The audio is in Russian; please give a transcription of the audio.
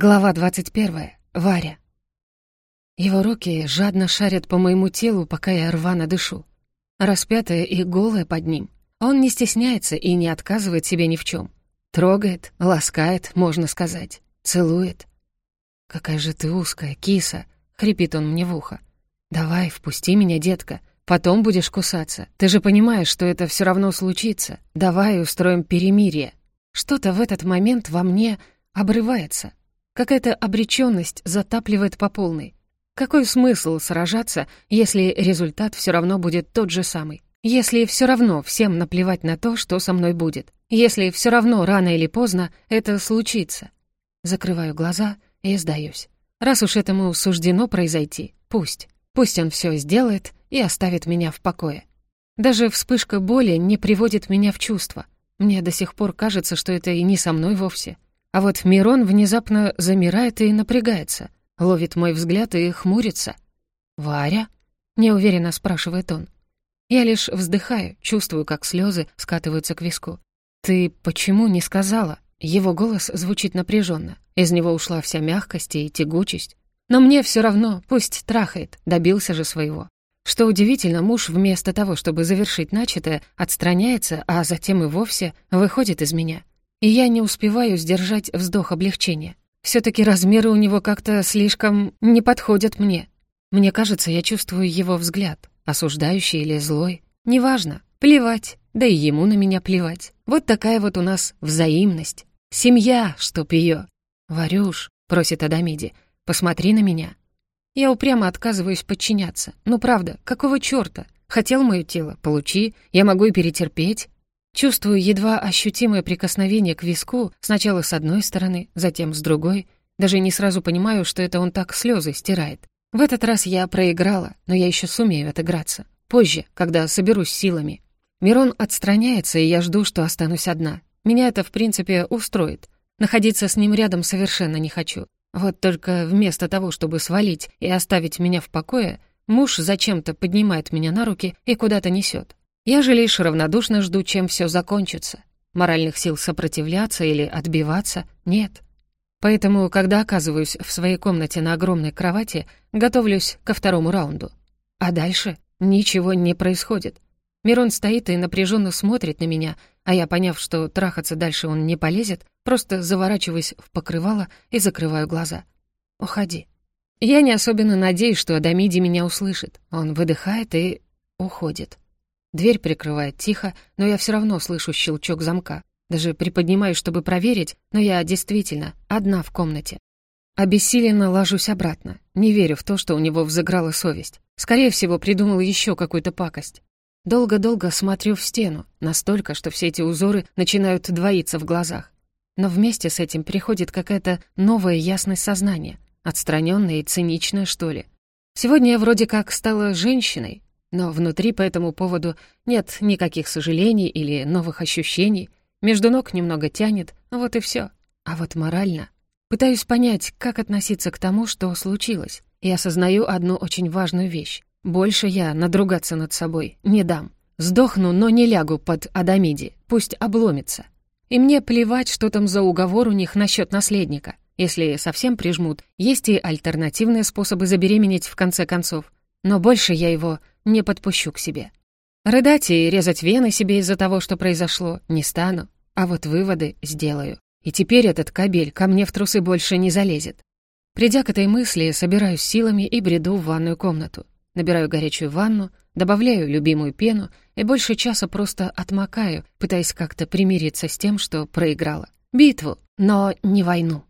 Глава 21. Варя. Его руки жадно шарят по моему телу, пока я рвано дышу. Распятая и голая под ним. Он не стесняется и не отказывает себе ни в чем. Трогает, ласкает, можно сказать. Целует. «Какая же ты узкая, киса!» — хрипит он мне в ухо. «Давай, впусти меня, детка. Потом будешь кусаться. Ты же понимаешь, что это все равно случится. Давай устроим перемирие». Что-то в этот момент во мне обрывается. Какая-то обречённость затапливает по полной. Какой смысл сражаться, если результат всё равно будет тот же самый? Если всё равно всем наплевать на то, что со мной будет? Если всё равно рано или поздно это случится? Закрываю глаза и сдаюсь. Раз уж этому суждено произойти, пусть. Пусть он всё сделает и оставит меня в покое. Даже вспышка боли не приводит меня в чувство. Мне до сих пор кажется, что это и не со мной вовсе. А вот Мирон внезапно замирает и напрягается, ловит мой взгляд и хмурится. «Варя?» — неуверенно спрашивает он. Я лишь вздыхаю, чувствую, как слезы скатываются к виску. «Ты почему не сказала?» Его голос звучит напряженно. Из него ушла вся мягкость и тягучесть. Но мне все равно, пусть трахает, добился же своего. Что удивительно, муж вместо того, чтобы завершить начатое, отстраняется, а затем и вовсе выходит из меня и я не успеваю сдержать вздох облегчения. все таки размеры у него как-то слишком не подходят мне. Мне кажется, я чувствую его взгляд, осуждающий или злой. Неважно, плевать, да и ему на меня плевать. Вот такая вот у нас взаимность. Семья, чтоб её. «Варюш», — просит Адамиди, — «посмотри на меня». Я упрямо отказываюсь подчиняться. Ну правда, какого чёрта? Хотел моё тело, получи, я могу и перетерпеть. Чувствую едва ощутимое прикосновение к виску, сначала с одной стороны, затем с другой. Даже не сразу понимаю, что это он так слезы стирает. В этот раз я проиграла, но я еще сумею отыграться. Позже, когда соберусь силами. Мирон отстраняется, и я жду, что останусь одна. Меня это, в принципе, устроит. Находиться с ним рядом совершенно не хочу. Вот только вместо того, чтобы свалить и оставить меня в покое, муж зачем-то поднимает меня на руки и куда-то несет. Я же лишь равнодушно жду, чем все закончится. Моральных сил сопротивляться или отбиваться нет. Поэтому, когда оказываюсь в своей комнате на огромной кровати, готовлюсь ко второму раунду. А дальше ничего не происходит. Мирон стоит и напряженно смотрит на меня, а я, поняв, что трахаться дальше он не полезет, просто заворачиваюсь в покрывало и закрываю глаза. «Уходи». Я не особенно надеюсь, что Адамиди меня услышит. Он выдыхает и уходит. Дверь прикрывает тихо, но я все равно слышу щелчок замка. Даже приподнимаюсь, чтобы проверить, но я действительно одна в комнате. Обессиленно ложусь обратно. Не верю в то, что у него взыграла совесть. Скорее всего, придумал еще какую-то пакость. Долго-долго смотрю в стену, настолько, что все эти узоры начинают двоиться в глазах. Но вместе с этим приходит какая-то новая ясность сознания, отстраненная и циничная, что ли. Сегодня я вроде как стала женщиной, но внутри по этому поводу нет никаких сожалений или новых ощущений. Между ног немного тянет, вот и все. А вот морально... Пытаюсь понять, как относиться к тому, что случилось. И осознаю одну очень важную вещь. Больше я надругаться над собой не дам. Сдохну, но не лягу под Адамиди. Пусть обломится. И мне плевать, что там за уговор у них насчет наследника. Если совсем прижмут, есть и альтернативные способы забеременеть в конце концов. Но больше я его не подпущу к себе. Рыдать и резать вены себе из-за того, что произошло, не стану, а вот выводы сделаю. И теперь этот кабель ко мне в трусы больше не залезет. Придя к этой мысли, собираюсь силами и бреду в ванную комнату. Набираю горячую ванну, добавляю любимую пену и больше часа просто отмокаю, пытаясь как-то примириться с тем, что проиграла. Битву, но не войну.